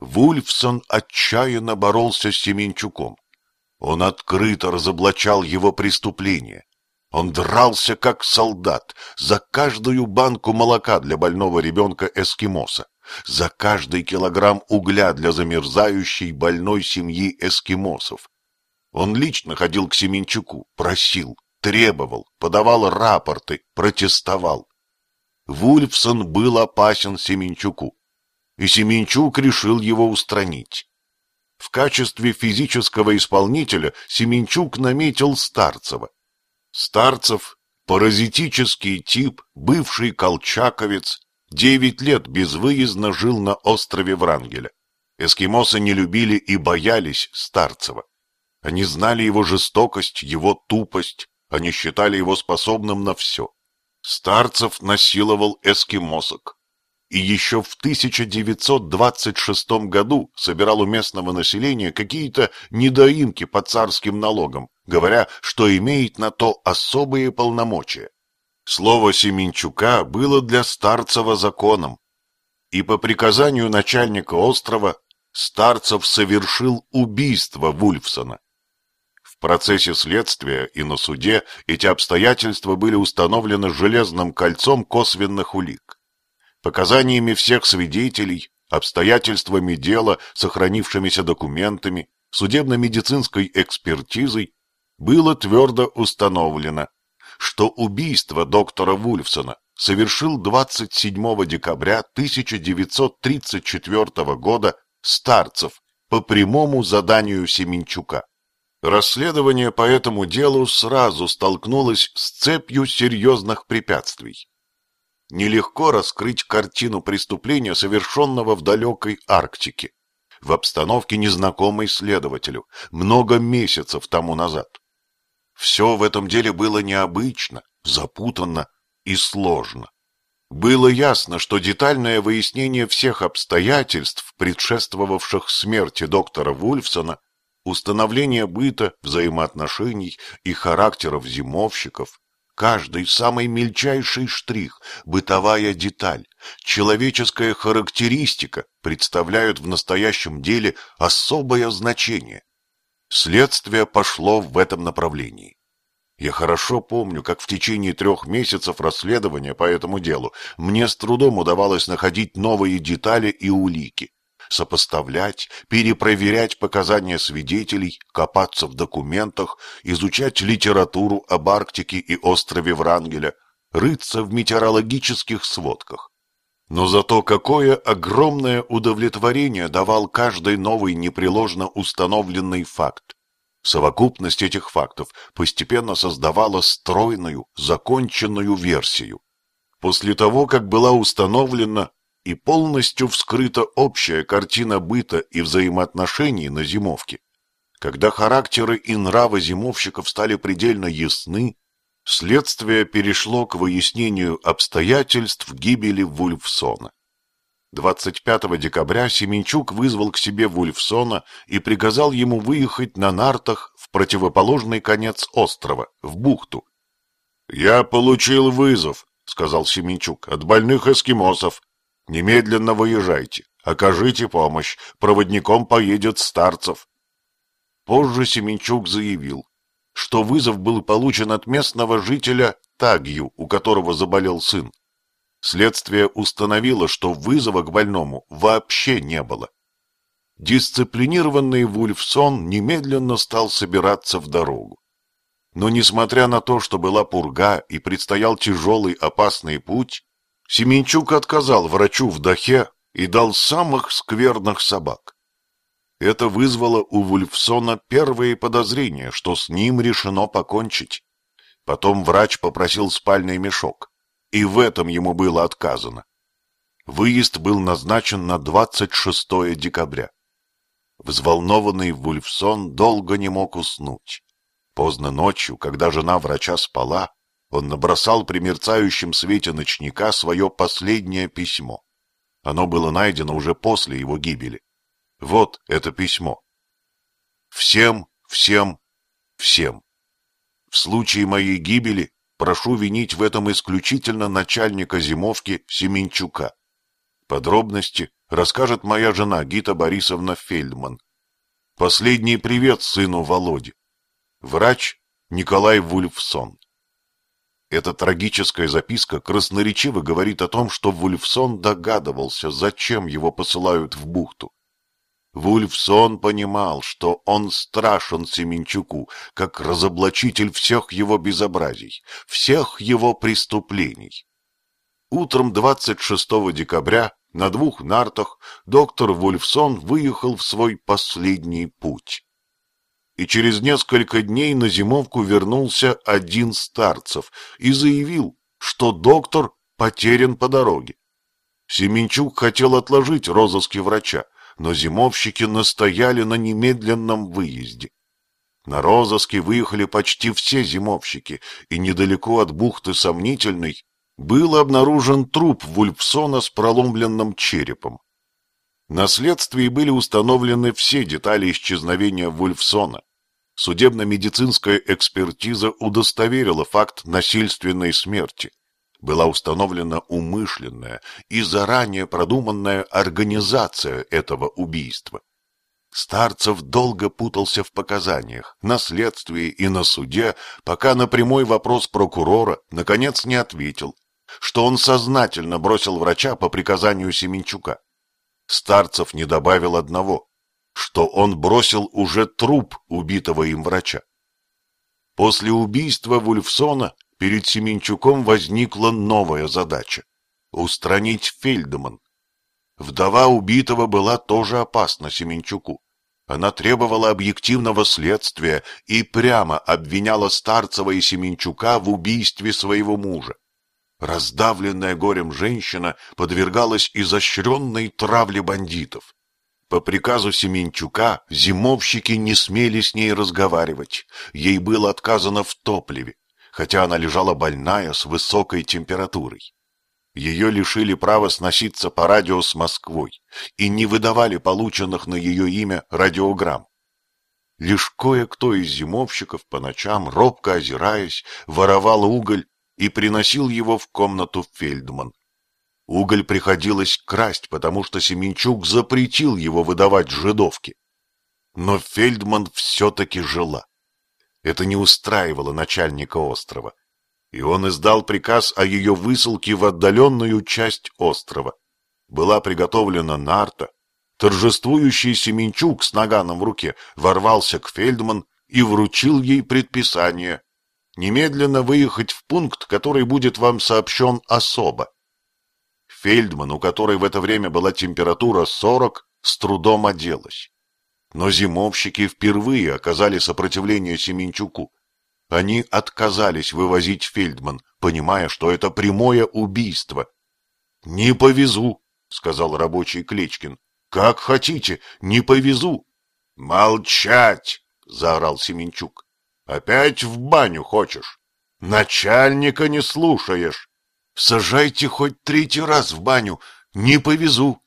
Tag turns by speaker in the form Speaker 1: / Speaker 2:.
Speaker 1: Вульфсон отчаянно боролся с Семенчуком. Он открыто разоблачал его преступление. Он дрался как солдат за каждую банку молока для больного ребенка эскимоса, за каждый килограмм угля для замерзающей больной семьи эскимосов. Он лично ходил к Семенчуку, просил, требовал, подавал рапорты, протестовал. Вульфсон был опасен Семенчуку, и Семенчук решил его устранить. В качестве физического исполнителя Семенчук наметил Старцева. Старцев – паразитический тип, бывший колчаковец, девять лет безвыездно жил на острове Врангеля. Эскимосы не любили и боялись Старцева. Они знали его жестокость, его тупость, они считали его способным на все. Старцев насиловал эскимосок. И еще в 1926 году собирал у местного населения какие-то недоимки по царским налогам, говоря, что имеет на то особые полномочия. Слово Семенчука было для Старцева законом, и по приказанию начальника острова Старцев совершил убийство Вульфсона. В процессе следствия и на суде эти обстоятельства были установлены железным кольцом косвенных улик. Показаниями всех свидетелей, обстоятельствами дела, сохранившимися документами, судебно-медицинской экспертизой было твердо установлено, что убийство доктора Вульфсона совершил 27 декабря 1934 года Старцев по прямому заданию Семенчука. Расследование по этому делу сразу столкнулось с цепью серьезных препятствий. Нелегко раскрыть картину преступления, совершенного в далекой Арктике, в обстановке незнакомой следователю, много месяцев тому назад. Все в этом деле было необычно, запутанно и сложно. Было ясно, что детальное выяснение всех обстоятельств, предшествовавших смерти доктора Вульфсона, установление быта, взаимоотношений и характеров зимовщиков, каждый самый мельчайший штрих, бытовая деталь, человеческая характеристика представляют в настоящем деле особое значение. Следствие пошло в этом направлении. Я хорошо помню, как в течение трех месяцев расследования по этому делу мне с трудом удавалось находить новые детали и улики, сопоставлять, перепроверять показания свидетелей, копаться в документах, изучать литературу об Арктике и острове Врангеля, рыться в метеорологических сводках. Но зато какое огромное удовлетворение давал каждый новый непреложно установленный факт. Совокупность этих фактов постепенно создавала стройную, законченную версию. После того, как была установлена и полностью вскрыта общая картина быта и взаимоотношений на зимовке, когда характеры и нравы зимовщиков стали предельно ясны, Следствие перешло к выяснению обстоятельств гибели Вульфсона. 25 декабря Семенчук вызвал к себе Вульфсона и приказал ему выехать на нартах в противоположный конец острова, в бухту. «Я получил вызов», — сказал Семенчук, — «от больных эскимосов. Немедленно выезжайте, окажите помощь, проводником поедет Старцев». Позже Семенчук заявил, что вызов был получен от местного жителя Тагью, у которого заболел сын. Следствие установило, что вызова к больному вообще не было. Дисциплинированный Вульфсон немедленно стал собираться в дорогу. Но несмотря на то, что была пурга и предстоял тяжелый опасный путь, Семенчук отказал врачу в Дахе и дал самых скверных собак. Это вызвало у Вульфсона первые подозрения, что с ним решено покончить. Потом врач попросил спальный мешок, и в этом ему было отказано. Выезд был назначен на 26 декабря. Взволнованный Вульфсон долго не мог уснуть. Поздно ночью, когда жена врача спала, он набросал при мерцающем свете ночника свое последнее письмо. Оно было найдено уже после его гибели. Вот это письмо. Всем, всем, всем. В случае моей гибели прошу винить в этом исключительно начальника зимовки Семенчука. Подробности расскажет моя жена Гита Борисовна Фельдман. Последний привет сыну Володе. Врач Николай Вульфсон. Эта трагическая записка красноречиво говорит о том, что Вульфсон догадывался, зачем его посылают в бухту. Вульфсон понимал, что он страшен Семенчуку, как разоблачитель всех его безобразий, всех его преступлений. Утром 26 декабря на двух нартах доктор Вульфсон выехал в свой последний путь. И через несколько дней на зимовку вернулся один старцев и заявил, что доктор потерян по дороге. Семенчук хотел отложить розыски врача, но зимовщики настояли на немедленном выезде. На розыски выехали почти все зимовщики, и недалеко от бухты Сомнительной был обнаружен труп Вульфсона с проломленным черепом. На следствии были установлены все детали исчезновения Вульфсона. Судебно-медицинская экспертиза удостоверила факт насильственной смерти была установлена умышленная и заранее продуманная организация этого убийства. Старцев долго путался в показаниях, на следствии и на суде, пока на прямой вопрос прокурора наконец не ответил, что он сознательно бросил врача по приказанию Семенчука. Старцев не добавил одного, что он бросил уже труп убитого им врача. После убийства Вульфсона перед Семенчуком возникла новая задача — устранить Фельдман. Вдова убитого была тоже опасна Семенчуку. Она требовала объективного следствия и прямо обвиняла Старцева и Семенчука в убийстве своего мужа. Раздавленная горем женщина подвергалась изощренной травле бандитов. По приказу Семенчука зимовщики не смели с ней разговаривать. Ей было отказано в топливе хотя она лежала больная с высокой температурой. Ее лишили права сноситься по радио с Москвой и не выдавали полученных на ее имя радиограмм. Лишь кое-кто из зимовщиков по ночам, робко озираясь, воровал уголь и приносил его в комнату Фельдман. Уголь приходилось красть, потому что Семенчук запретил его выдавать жидовке. Но Фельдман все-таки жила. Это не устраивало начальника острова, и он издал приказ о ее высылке в отдаленную часть острова. Была приготовлена нарта. Торжествующий Семенчук с наганом в руке ворвался к Фельдман и вручил ей предписание немедленно выехать в пункт, который будет вам сообщен особо. Фельдман, у которой в это время была температура 40, с трудом оделась. Но зимовщики впервые оказали сопротивление Семенчуку. Они отказались вывозить Фельдман, понимая, что это прямое убийство. — Не повезу, — сказал рабочий Клечкин. — Как хотите, не повезу. — Молчать! — заорал Семенчук. — Опять в баню хочешь? Начальника не слушаешь. Сажайте хоть третий раз в баню, не повезу.